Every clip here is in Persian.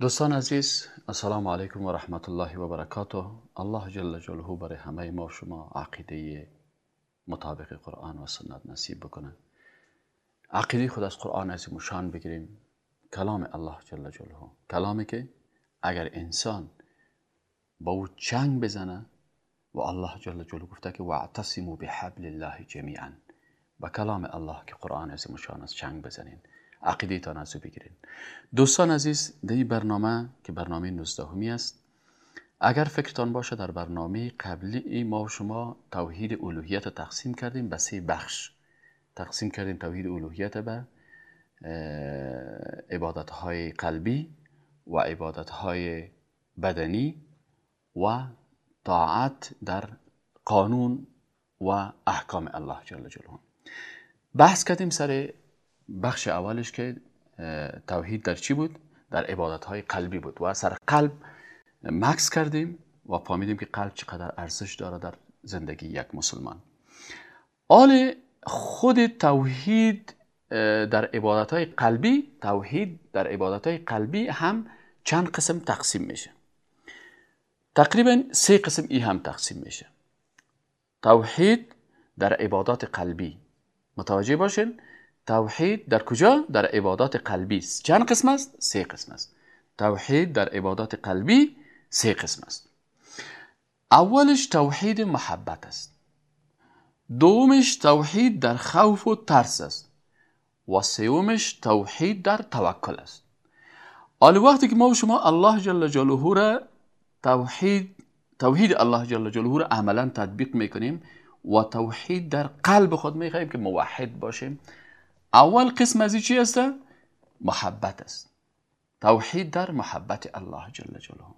دوستان عزیز السلام علیکم و رحمت الله و برکاته. الله جل جلاله برای همه ما و شما عقیده مطابق قرآن و سنت نصیب بکنه. عقیده خود از قرآن عظیم و شان بگیریم. کلام الله جل جلاله. کلامی که اگر انسان با او چنگ بزنه و الله جل جلاله گفته که واعتصموا بحبل الله جمیعا. با کلام الله که قرآن عظیم و شان است چنگ بزنین. عقیده تان از او بگیرین دوستان عزیز در این برنامه که برنامه 19 همی است اگر فکرتان باشه در برنامه قبلی ما و شما توحید الوهیت رو تقسیم کردیم به سه بخش. تقسیم کردیم توحید الوهیت به عبادت های قلبی و عبادت های بدنی و طاعت در قانون و احکام الله جل جلاله. بحث کردیم سر بخش اولش که توحید در چی بود؟ در عبادت های قلبی بود و سر قلب مکس کردیم و فهمیدیم که قلب چقدر ارزش داره در زندگی یک مسلمان. آل خود توحید در عبادت های قلبی توحید در عبادت های قلبی هم چند قسم تقسیم میشه. تقریبا سه قسم ای هم تقسیم میشه. توحید در عبادات قلبی. متوجه باشین؟ توحید در کجا? در عبادات قلبی. است چند قسم است؟ سه قسم است. توحید در عبادات قلبی سه قسم است. اولش توحید محبت است. دومش توحید در خوف و ترس است. و سومش توحید در توکل است. حالا وقتی که ما و شما الله جل جلاله را توحید توحید الله جل جلاله را عملا تطبیق می‌کنیم و توحید در قلب خود می‌خواهیم که موحد باشیم اول قسم از چی است محبت است. توحید در محبت الله جل جلاله.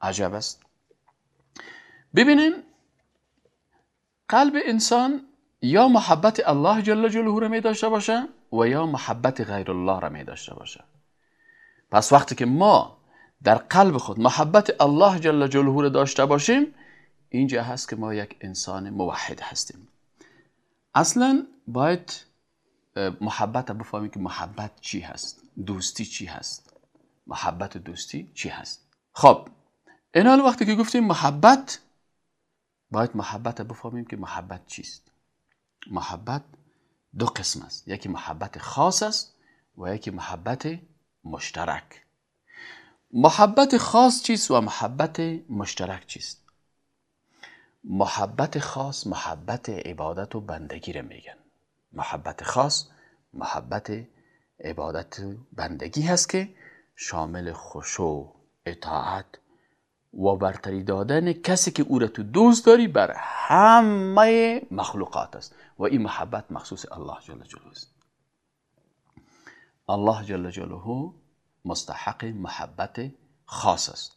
عجب است. ببینیم قلب انسان یا محبت الله جل جلاله را می داشته باشه و یا محبت غیر الله را می داشته باشه. پس وقتی که ما در قلب خود محبت الله جل جلاله را داشته باشیم اینجا هست که ما یک انسان موحد هستیم. اصلا باید محبت بفهمیم که محبت چی هست؟ دوستی چی هست؟ محبت و دوستی چی هست؟ خب این وقتی که گفتیم محبت باید محبت بفهمیم که محبت چیست؟ محبت دو قسم است یکی محبت خاص است و یکی محبت مشترک. محبت خاص چیست و محبت مشترک چیست؟ محبت خاص محبت عبادت و بندگی را میگن. محبت خاص محبت عبادت بندگی هست که شامل خشوع اطاعت و برتری دادن کسی که او را تو دوست داری بر همه مخلوقات است. و این محبت مخصوص الله جل جلاله است. الله جل جلاله مستحق محبت خاص است.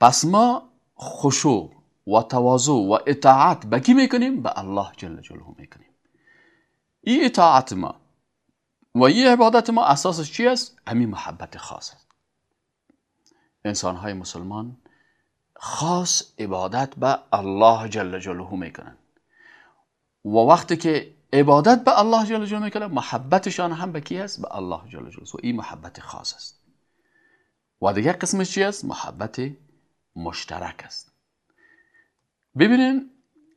پس ما خشوع و تواضع و اطاعت به کی می‌کنیم به الله جل جلاله می‌کنیم. این اطاعت ما و این عبادت ما اساسش چی است؟ همین محبت خاص است. انسان های مسلمان خاص عبادت به الله جل جلاله می‌کنن و وقتی که عبادت به الله جل جلاله می‌کنن محبتشان هم به کی است؟ به الله جل جلاله. و این محبت خاص است. و دیگه قسمش چی است؟ محبت مشترک است. ببینین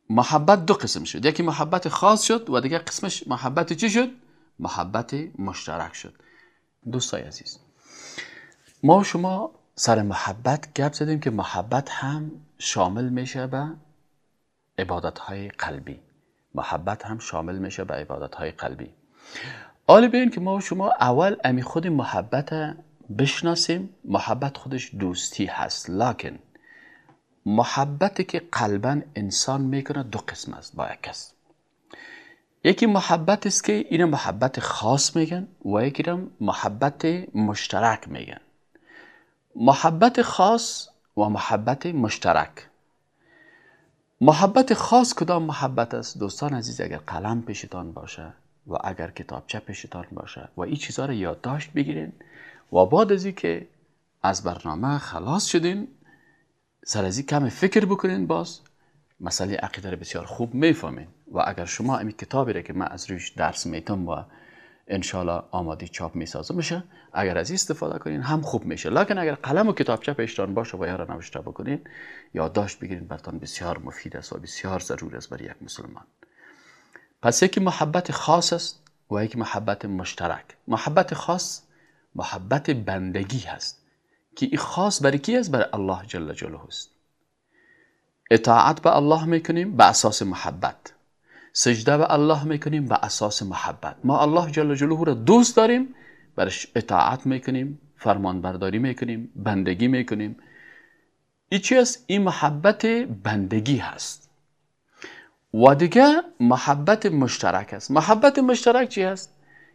محبت دو قسم شد. یکی محبت خاص شد و دیگه قسمش محبت چی شد؟ محبت مشترک شد. دوستای عزیز ما شما سر محبت گپ زدیم که محبت هم شامل میشه به عبادت های قلبی. محبت هم شامل میشه به عبادت های قلبی. حالا ببین که ما شما اول امی خود محبت بشناسیم. محبت خودش دوستی هست. لکن محبتی که قلبا انسان می‌کنه دو قسم است با یک کس یکی محبت است که این محبت خاص میگن و یکی محبت مشترک میگن. محبت خاص و محبت مشترک. محبت خاص کدام محبت است؟ دوستان عزیز اگر قلم پیشتان باشه و اگر کتابچه پیشتان باشه و این چیزها رو یادداشت بگیرین و بعد از که از برنامه خلاص شدین سر از کم فکر بکنین باز. مسئله عقیده رو بسیار خوب می‌فهمین. و اگر شما امی کتابی را که من از روش درس میتم و انشالله آمادی چاپ می‌سازه میشه اگر از این استفاده کنین هم خوب میشه. لکن اگر قلم و کتابچه پیشتان باشه و یارا نوشته بکنین یادداشت بگیرین برتان بسیار مفید است و بسیار ضرور است برای یک مسلمان. پس یکی محبت خاص است و یکی محبت مشترک. محبت خاص محبت بندگی هست. که این خاص برای کی است؟ برای الله جل جلاله است. اطاعت به الله می‌کنیم به اساس محبت. سجده به الله می‌کنیم به اساس محبت. ما الله جل جلاله را دوست داریم برش اطاعت می‌کنیم فرمان برداری می‌کنیم بندگی می‌کنیم. این چی است؟ این محبت بندگی هست. و دیگه محبت مشترک است. محبت مشترک چی است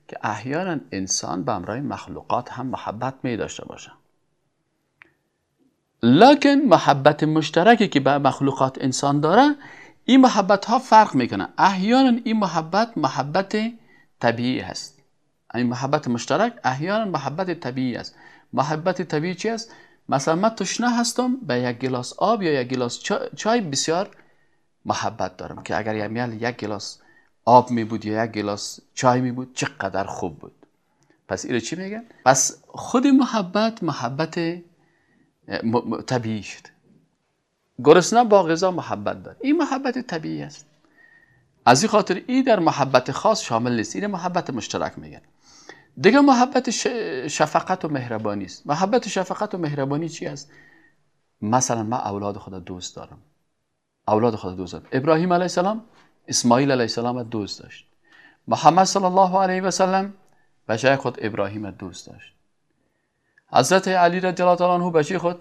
که احیانا انسان به امرای مخلوقات هم محبت می داشته باشه. لکن محبت مشترکی که به مخلوقات انسان داره این محبت ها فرق می‌کنه. احیانا این محبت محبت طبیعی هست. این محبت مشترک احیانا محبت طبیعی است. محبت طبیعی چی است؟ مثلا من تشنه هستم به یک گلاس آب یا یک گلاس چای بسیار محبت دارم که اگر یمیل یک گلاس آب می بود یا یک گلاس چای می بود چقدر خوب بود. پس اینو چی میگن؟ پس خود محبت محبت طبیعی شد. گرسنه با غذا محبت داره. این محبت طبیعی است. از این خاطر این در محبت خاص شامل نیست. این محبت مشترک میگن. دیگه محبت شفقت و مهربانی است. محبت شفقت و مهربانی چی است؟ مثلا من اولاد خود دوست دارم. اولاد خود دوست دارم. ابراهیم علیه السلام اسماعیل علیه السلام دوست داشت. محمد صلی الله علیه و سلم بچه خود ابراهیم دوست داشت. حضرت علی رضی الله عنه بچه خود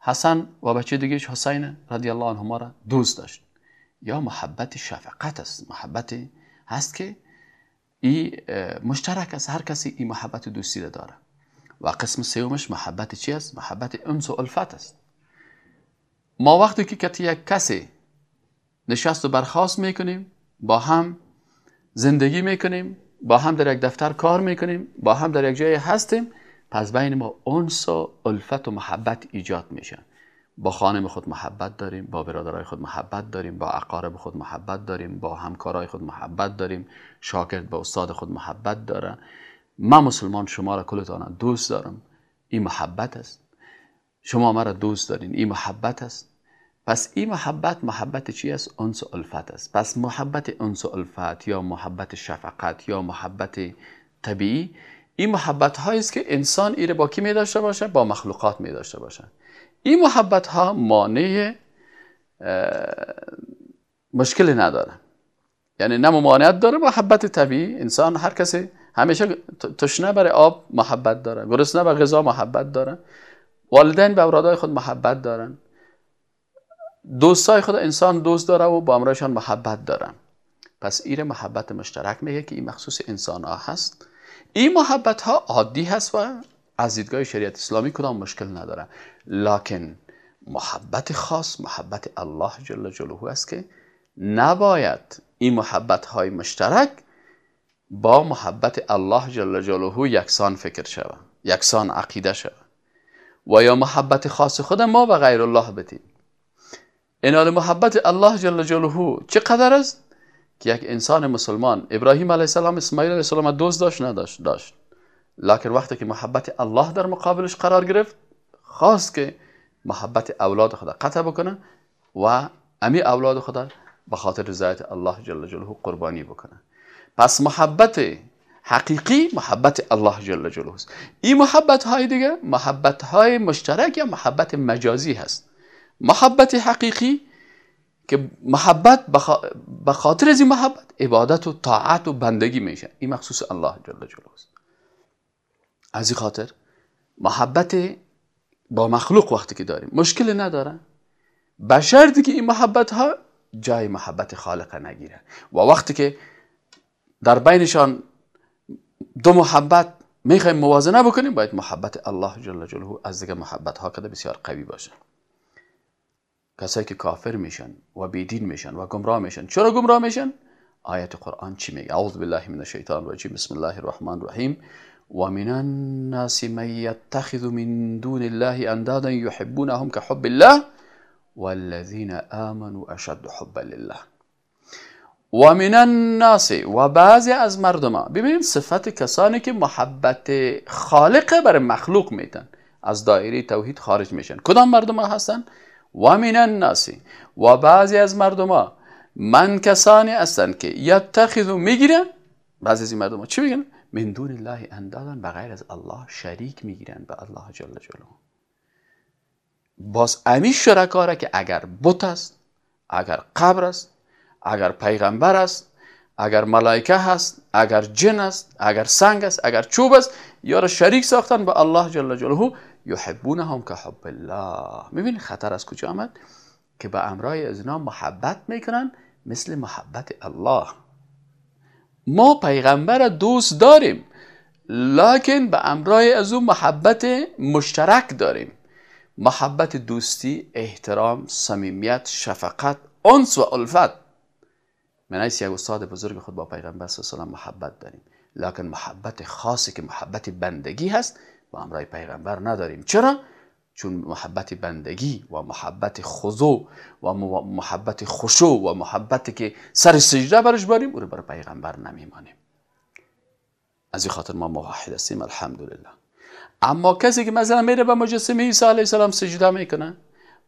حسن و بچه دیگه حسین رضی الله عنهما را دوست داشت. یا محبت شفقت است. محبت هست که ای مشترک است. هر کسی این محبت دوستی را داره. و قسم سومش محبت چی است؟ محبت انس و الفت است. ما وقتی که کتی یک کسی نشست و برخواست می‌کنیم با هم زندگی می‌کنیم با هم در یک دفتر کار می‌کنیم با هم در یک جای هستیم پس بین ما انس و الفت و محبت ایجاد میشه. با خانم خود محبت داریم با برادرای خود محبت داریم با اقارب خود محبت داریم با همکارای خود محبت داریم شاگرد با استاد خود محبت داره. من مسلمان شما را کلتان دوست دارم. این محبت است. شما مرا دوست دارین این محبت است. پس این محبت محبت چی است؟ انس و الفت است. پس محبت انس و الفت یا محبت شفقت یا محبت طبیعی این محبت هایی است که انسان ایره با کی می داشته باشه؟ با مخلوقات می داشته باشه. این محبت ها مانع مشکلی نداره. یعنی نه ممانعت داره محبت طبیعی. انسان هر کسی همیشه تشنه برای آب محبت داره. گرسنه به غذا محبت داره. والدین به اولادای خود محبت دارن. دوستای خود انسان دوست داره و با امرایشان محبت دارن. پس ایره محبت مشترک میگه که این مخصوص انسان ها هست. این محبت ها عادی هست و از دیدگاه شریعت اسلامی کدام مشکل نداره. لکن محبت خاص محبت الله جل جلاله است که نباید این محبت های مشترک با محبت الله جل جلاله یکسان فکر شود یکسان عقیده شود و یا محبت خاص خود ما و غیر الله بدیم انال محبت الله جل جلاله چقدر است؟ که یک انسان مسلمان ابراهیم علیه السلام اسماعیل علیه السلام دوست داشت نداشت داشت. لکن وقتی که محبت الله در مقابلش قرار گرفت خواست که محبت اولاد خدا قطع بکنه و امی اولاد خدا به خاطر رضایت الله جل جلاله قربانی بکنه. پس محبت حقیقی محبت الله جل جلاله است. این محبت های دیگه محبت های مشترک یا محبت مجازی هست. محبت حقیقی که محبت به خاطر از این محبت عبادت و طاعت و بندگی میشه. این مخصوص الله جل جلاله. است از این خاطر محبت با مخلوق وقتی که داریم مشکل نداره. به شرطی که این محبت ها جای محبت خالق نگیره. و وقتی که در بینشان دو محبت می‌خوایم موازنه بکنیم باید محبت الله جل جلاله از دیگه محبت ها کده بسیار قوی باشه. کسایی که کافر میشن و بیدین میشن و گمراه میشن. چرا گمراه میشن؟ آیت قرآن چی میگه؟ اعوذ بالله من الشیطان الرجیم. بسم الله الرحمن الرحیم. و من الناس من يتخذ من دون الله اندادا يحبونهم كحب الله والذين آمنوا اشد حبا لله. و من الناس و بعضی از مردم ها. ببینید صفت کسانی که محبت خالق بر مخلوق میتن از دایره توحید خارج میشن. کدام مردم هستن؟ و من الناس. و بعضی از مردم ها من کسانی هستند که یتخذو می‌گیرن. بعضی از این مردم ها چی میگن؟ من دون الله اندادن. بغیر از الله شریک می‌گیرن به الله جل جلاله. باز امی شرکاره که اگر بت است اگر قبر است اگر پیغمبر است اگر ملائکه هست اگر جن است اگر سنگ است اگر چوب است یا شریک ساختن به الله جل جلاله. یحبونهم که حب الله. می‌بینی خطر از کجا آمد؟ که به امرای از اینا محبت می‌کنن مثل محبت الله. ما پیغمبر دوست داریم لکن به امرای از اون محبت مشترک داریم. محبت دوستی احترام صمیمیت شفقت انس و الفت. من ایسی یک استاد بزرگ خود با پیغمبر صلی الله محبت داریم. لکن محبت خاصی که محبت بندگی هست با امرای پیغمبر نداریم. چرا؟ چون محبت بندگی و محبت خضوع و محبت خشوع و محبت که سر سجده برش باریم او رو برای پیغمبر نمیمانیم. از این خاطر ما موحد هستیم الحمدلله. اما کسی که مثلا میره به مجسمه عیسی علیه السلام سجده می‌کنه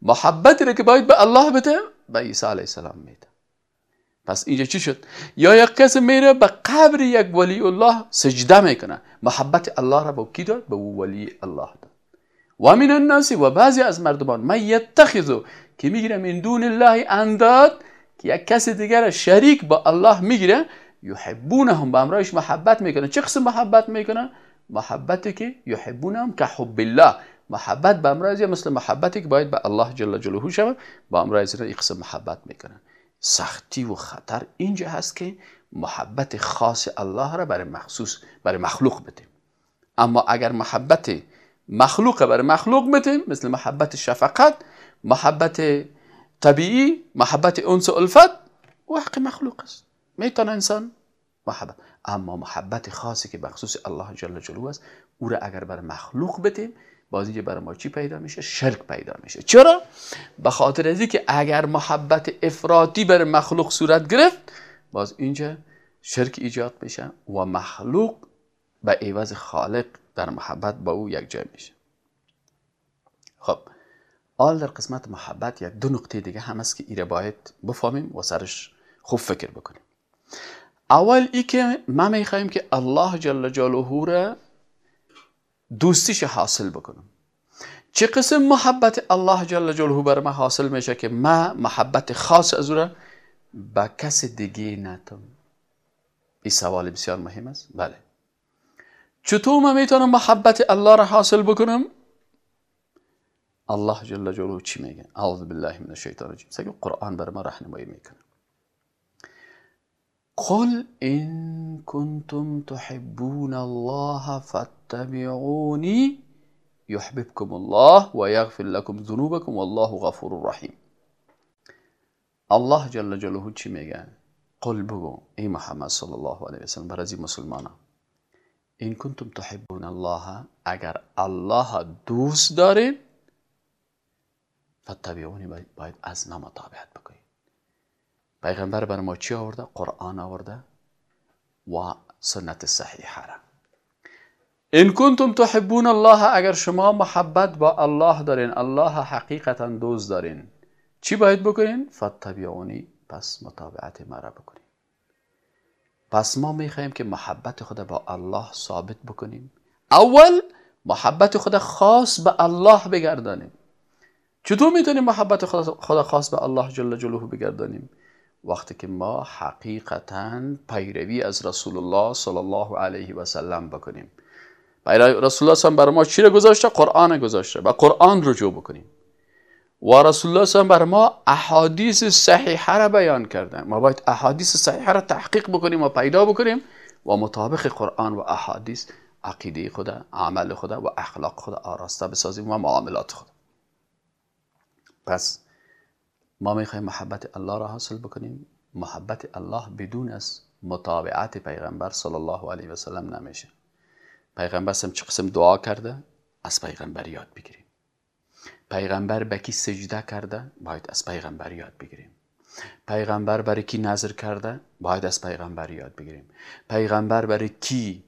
محبتی رو که باید به الله بده به عیسی علیه السلام میده. پس اینجا چی شد؟ یا یک کسی میره به قبر یک ولی الله سجده می‌کنه. محبت الله را به کی داد؟ به ولی الله داد. و من الناس و بعضی از مردمان من یتخذو که می‌گیره من دون الله انداد که یک کسی دیگر شریک با الله می‌گیره یحبونهم به امرایش محبت می‌کنه. چه قسم محبت می‌کنه؟ محبتی که یحبونهم که حب الله. محبت به امرای مثل محبتی که باید به الله جل جلاله شود با امرای این قسم محبت می‌کنه سختی و خطر اینجا هست که محبت خاص الله را برای مخصوص برای مخلوق بدیم اما اگر محبت مخلوق برای مخلوق بدیم مثل محبت شفقت محبت طبیعی محبت انس و الفت و حق مخلوق است. می‌تونه انسان محبت اما محبت خاصی که بخصوص الله جل جلاله است او را اگر برای مخلوق بدیم باز اینجا برای ما چی پیدا میشه؟ شرک پیدا میشه. چرا؟ به خاطر از که اگر محبت افراطی بر مخلوق صورت گرفت باز اینجا شرک ایجاد میشه و مخلوق به عوض خالق در محبت با او یک جای میشه. خب آل در قسمت محبت یک دو نقطه دیگه هم است که ایره باید بفهمیم و سرش خوب فکر بکنیم. اول ای که ما می‌خوایم که الله جل جلاله را دوستیش حاصل بکنم. چه قسم محبت الله جل جلاله بر ما حاصل میشه که ما محبت خاص از او را به کس دیگه نتم این سوال بسیار مهم است. بله. چطور من می‌تونم محبت الله را حاصل بکنم؟ الله جل جلاله چی میگه؟ اعوذ بالله من الشیطان الرجیم. سگه قرآن بر ما راهنمایی می‌کنه. قل إن كنتم تحبون الله فاتبعوني يحببكم الله ويغفر لكم ذنوبكم والله غفور رحيم. الله جل جلاله چی میگه قل بگو ای محمد صلی الله علیه وسلم برای مسلمانا. این کنتم تحبون الله اگر الله دوست دارید فتبعونی باید از ما مطابقت بکنید. پیغمبر بر ما چی آورده؟ قرآن آورده و سنت صحیحه را. این کنتم تحبون الله اگر شما محبت با الله دارین الله حقیقتا دوست دارین چی باید بکنین؟ فتبعونی پس مطابعت مرا بکنین. پس ما می‌خواهیم که محبت خود با الله ثابت بکنیم. اول محبت خود خاص به الله بگردانیم. چطور می‌تونیم محبت خود خاص به الله جل جلاله بگردانیم؟ وقتی که ما حقیقتا پیروی از رسول الله صلی الله علیه و سلم بکنیم. رسول الله صلی برای ما چی رو گذاشته؟ قرآن گذاشته و قرآن رجوع بکنیم. و رسول الله صلی بر ما احادیث صحیحه را بیان کردن ما باید احادیث صحیحه را تحقیق بکنیم و پیدا بکنیم و مطابق قرآن و احادیث عقیده خدا عمل خدا و اخلاق خدا آراسته بسازیم و معاملات خدا پس ما می‌خوایم محبت الله را حاصل بکنیم. محبت الله بدون از مطابعت پیغمبر صلی الله علیه و سلم نمیشه. پیغمبر سم چه قسم دعا کرده؟ از پیغمبر یاد بگیریم. پیغمبر به کی سجده کرده؟ باید از پیغمبر یاد بگیریم. پیغمبر برای کی نظر کرده؟ باید از پیغمبر یاد بگیریم. پیغمبر برای کی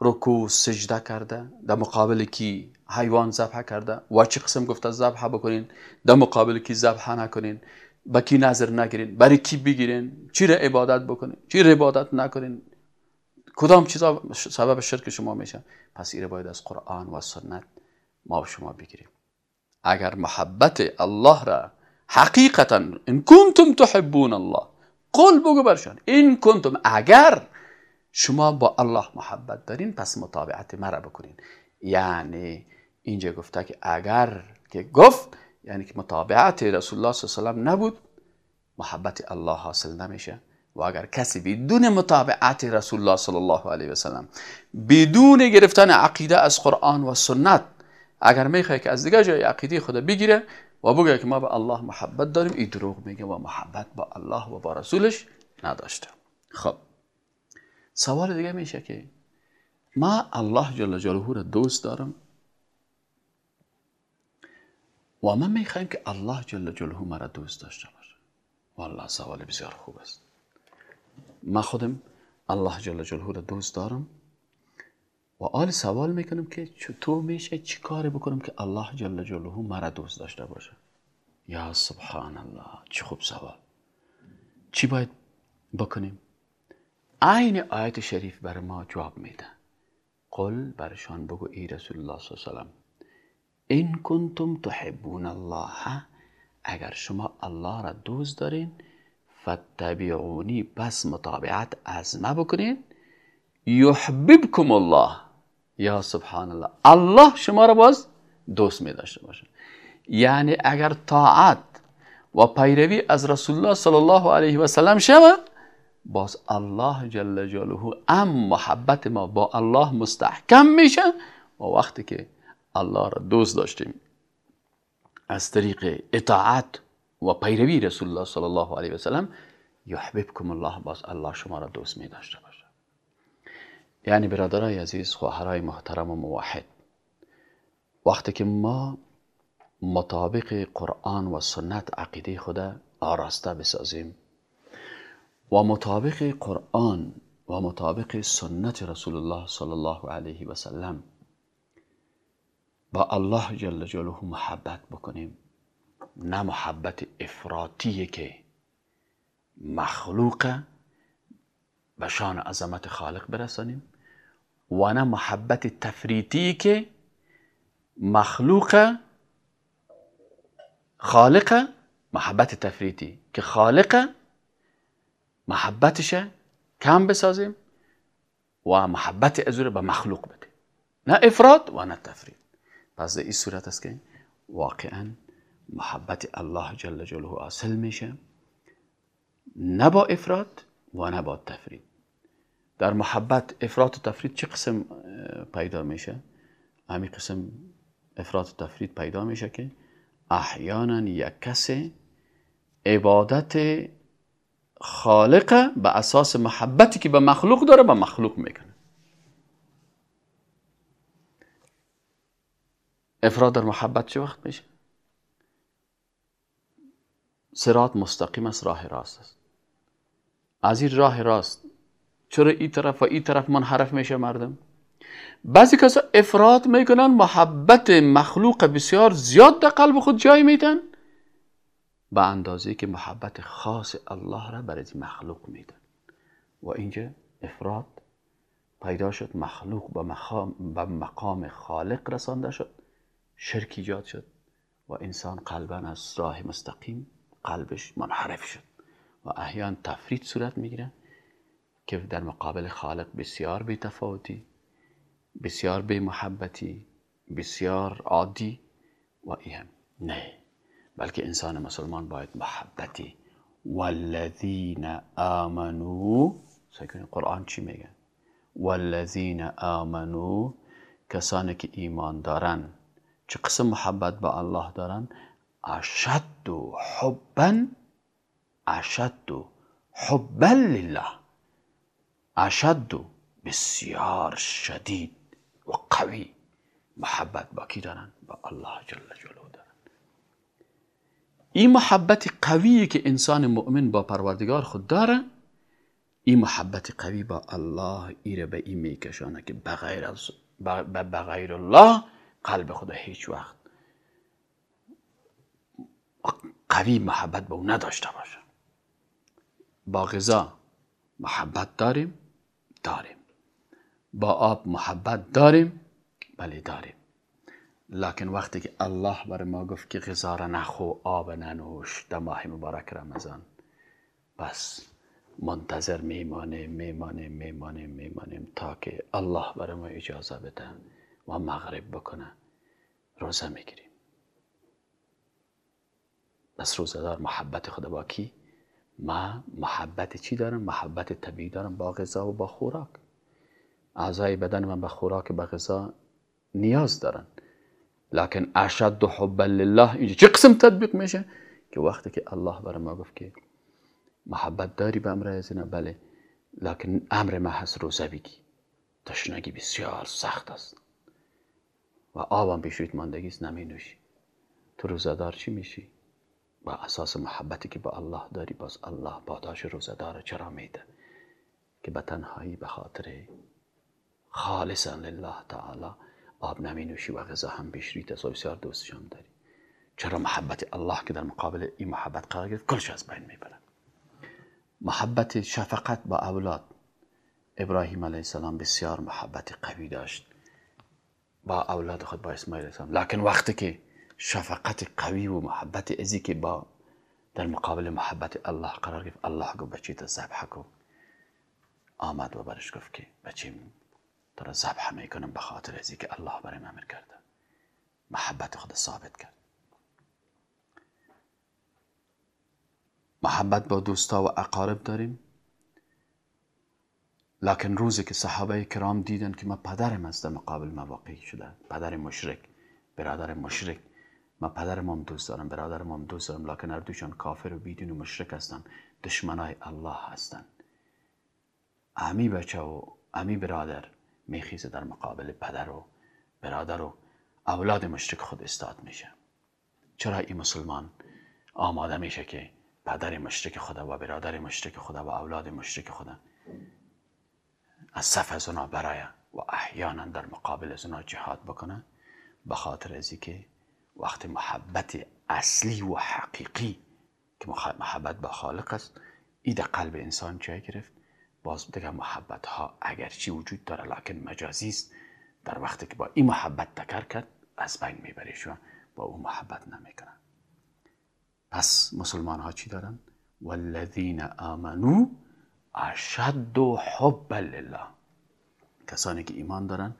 رکوع سجده کرده؟ در مقابل کی حیوان ذبح کرده. و چه قسم گفته؟ ذبح بکنین. در مقابل کی ذبح نکنین. به کی نظر نگیرین. برای کی بگیرین. چی را عبادت بکنین. چی را عبادت نکنین. کدام چیزا سبب شرک شما میشه؟ پس ایره باید از قرآن و سنت ما شما بگیریم. اگر محبت الله را حقیقتا ان کنتم تحبون الله قول بگو برشان این کنتم اگر شما با الله محبت دارین پس مطابعت مرا بکنین. یعنی اینجا گفته که اگر که گفت یعنی که مطابعت رسول الله صلی الله علیه و نبود محبت الله حاصل نمیشه. و اگر کسی بدون مطابعت رسول الله صلی الله علیه و سلم بدون گرفتن عقیده از قرآن و سنت اگر می‌خواد که از دیگه جای عقیده خدا بگیره و بگه که ما به الله محبت داریم این دروغ میگه و محبت با الله و با رسولش نداشته. خب. سوال دیگه میشه که ما الله جل جلاله را دوست دارم؟ و ما می‌خوایم که الله جل جلاله مرا دوست داشته باشه. والله سوال بسیار خوب است. ما خودم الله جل جلاله را دوست دارم و آل سوال می‌کنم که چطور میشه چی کاری بکنم که الله جل جلاله مرا دوست داشته باشه؟ یا سبحان الله چه خوب سوال. چی باید بکنیم؟ عین آیت شریف بر ما جواب میده. قل برشان بگو ای رسول الله صلی الله علیه وسلم. این کنتم تحبون الله اگر شما الله را دوست دارین فتبعونی پس مطابعت از ما بکنین. یحببکم الله. یا سبحان الله الله شما را باز دوست می داشته باشه. یعنی اگر طاعت و پیروی از رسول الله صلی الله علیه و سلم شود باز الله جل جلاله ام محبت ما با الله مستحکم میشه. و وقتی که الله را دوست داشتیم. از طریق اطاعت و پیروی رسول الله صلی الله علیه و سلم یحببکم الله باز الله شما را دوست می داشته باشه. یعنی برادرای عزیز خواهرای محترم و موحد وقتی که ما مطابق قرآن و سنت عقیده خود آراسته بسازیم و مطابق قرآن و مطابق سنت رسول الله صلی الله علیه و سلم با الله جل جلاله محبت بکنیم. نه محبت افراطی که مخلوق به شان عظمت خالق برسانیم و نه محبت تفریطی که مخلوق خالق محبت تفریطی که خالق محبتش کم بسازیم و محبت ازور به مخلوق بده نه افراد و نه تفرید پس در این صورت است که واقعا محبت الله جل جلاله حاصل میشه نه با افراد و نه با تفرید. در محبت افراد و تفرید چه قسم پیدا میشه؟ همین قسم افراد و تفرید پیدا میشه که احیانا یک کس عبادت خالق به اساس محبتی که به مخلوق داره به مخلوق می‌کنه. افراد در محبت چه وقت میشه؟ سرات مستقیم است راه راست است. از این راه راست چرا این طرف و این طرف منحرف میشه مردم؟ بعضی کسا افراد می‌کنن محبت مخلوق بسیار زیاد در قلب خود جای میدن به اندازه که محبت خاص الله را برای مخلوق میدن. و اینجا افراد پیدا شد مخلوق به به مقام خالق رسانده شد. شرک ایجاد شد و انسان قلبا از راه مستقیم قلبش منحرف شد و احیان تفرید صورت می‌گیره که در مقابل خالق بسیار بی تفاوتی بسیار بی محبتی بسیار عادی و این نه بلکه انسان مسلمان باید محبتی. والذین آمنو سکنی قرآن چی میگه؟ والذین آمنو کسانی که ایمان دارن چه قسم محبت با الله دارن أشد حبا أشد حبا لله. أشد بسیار شدید و قوی محبت با کی دارن با الله جل جلاله دارن این محبت قویی که إنسان مؤمن با پروردگار خود داره این محبت قوی با الله ایره به این میکشانه که بغیر, بغیر الله. قلب خدا هیچ وقت قوی محبت به او نداشته باشه. با غذا محبت داریم داریم. با آب محبت داریم بله داریم. لکن وقتی که الله بر ما گفت که غذا را نخو آب ننوش در ماه مبارک رمضان بس منتظر میمانه میمانه میمانه میمانیم تا که الله بر ما اجازه بده. و مغرب بکنه. روزه می‌گیریم. بس روزه دار محبت خدا با کی؟ ما محبت چی دارم؟ محبت طبیعی دارم با غذا و با خوراک. اعضای بدن من به خوراک به غذا نیاز دارن. لکن اشد حب لله اینجا چه قسم تطبیق میشه؟ که وقتی که الله برای ما گفت که محبت داری به امر زنا بله لکن امر ما هست روزه بگی. تشنگی بسیار سخت است. و آبم بیشویت ماندگی است نمی نوشی. تو روزدار چی میشی؟ با اساس محبتی که با الله داری باز الله پاداش روزدار چرا میده؟ که به تنهایی به خاطر خالصا لله تعالی آب نمی نوشی و غذا هم بیشویت از بسیار دوستشان داری. چرا محبت الله که در مقابل این محبت قرار گرفت کلش از بین می‌بره محبت شفقت با اولاد. ابراهیم علیه السلام بسیار محبت قوی داشت. با أولاد خود با اسماعیل السلام. لکن وقتی که شفقت قوی و محبت ازی که با در مقابل محبت الله قرار گرفت الله گفت بچی تا ذبح کن. آمد و برش گفت که بچی تو را ذبح میکنم به خاطر ازی که الله برای من أمر کرده. محبت خود ثابت کرد. محبت با دوستا و اقارب داریم. لکن روزی که صحابه کرام دیدن که ما پدرم از مقابل مواقعی شده. پدر مشرک برادر مشرک. ما پدرم هم دوست دارم برادرم هم دوست دارم لکن هر کافر و بیدین و مشرک هستن. دشمنای الله هستن. امی بچه و امی برادر میخیزه در مقابل پدر و برادر و اولاد مشرک خود استاد میشه. چرا این مسلمان آماده میشه که پدر مشرک خدا و برادر مشرک خدا و اولاد مشرک خدا از صف از اونا و احیانا در مقابل از اونا جهاد بکنه به خاطر ازی که وقت محبت اصلی و حقیقی که محبت به خالق است اید قلب انسان جای گرفت. باز دیگه محبت ها اگرچه وجود داره لکن مجازی است. در وقتی که با این محبت تکر کرد از بین می‌بره با اون محبت نمی‌کنن پس مسلمان ها چی دارن؟ والذین آمنو أشد حب لله. کسانی که ایمان دارن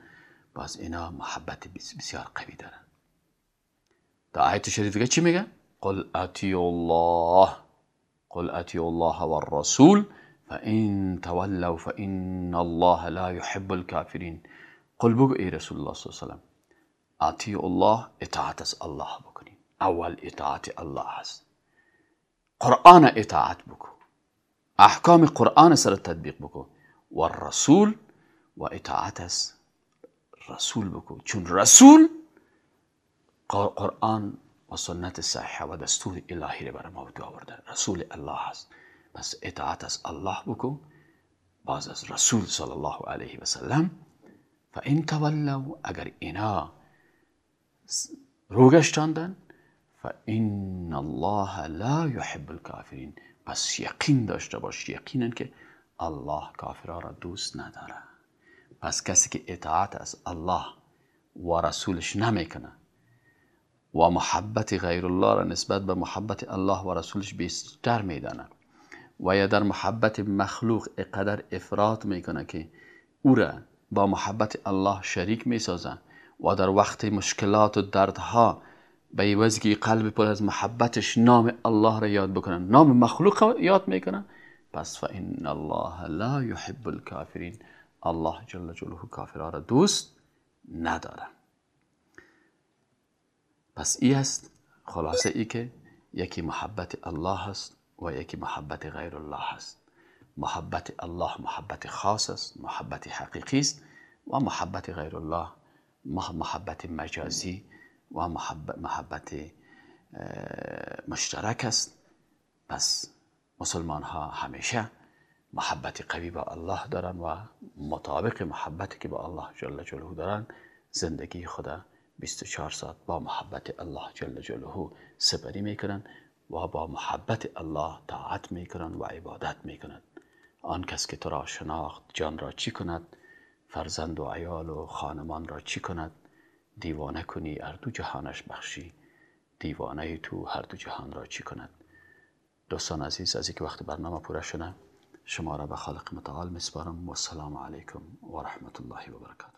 باز اینا محبت بسیار قوی دارن. در آیت شریف دیگه چی میگه؟ قل اتی الله. قل اتی الله والرسول. فإن تولوا فإن الله لا يحب الكافرين. قل بگو ای رسول الله صلی الله علیه وسلم اتی الله إطاعت از الله بکنین. اول إطاعت الله هست قرآن إطاعت بکن احکام قرآن سر تطبیق بکن و رسول و اطاعت از رسول بکن چون رسول قرآن و سنت صحیحه و دستور الهی رو ما آورده. رسول الله هست پس اطاعت از الله بکن باز از رسول صلی الله علیه و سلم. فإن تولوا اگر اینا روگشتاندن فإن الله لا يحب الكافرین. پس یقین داشته باش. یقینا که الله کافرها را دوست نداره. پس کسی که اطاعت از الله و رسولش نمی‌کنه و محبت غیر الله را نسبت به محبت الله و رسولش بیشتر میدانه و یا در محبت مخلوق اقدر افراد می‌کنه که او را با محبت الله شریک می‌سازه و در وقت مشکلات و دردها به عوض که قلب پر از محبتش نام الله را یاد بکنن. نام مخلوق یاد می‌کنن. پس فان الله لا يحب الكافرین. الله جل جلاله کافرها را دوست نداره. پس ای است خلاصه ای که یکی محبت الله هست و یکی محبت غیر الله هست محبت الله محبت خاص است محبت حقیقی است و محبت غیر الله محبت مجازی و محبت مشترک است. پس مسلمان ها همیشه محبت قوی با الله دارن و مطابق محبتی که با الله جل جلاله دارن زندگی خدا 24 ساعت با محبت الله جل جلاله سپری می‌کنن و با محبت الله طاعت می‌کنن و عبادت می‌کنن. آن کس که تو را شناخت جان را چی کند؟ فرزند و عیال و خانمان را چی کند؟ دیوانه کنی اردو جهانش بخشی. دیوانه تو هر دو جهان را چی کند؟ دوستان عزیز از اینکه وقت برنامه پوره شده شما را به خالق متعال میسپارم. و السلام علیکم و رحمت الله و برکاته.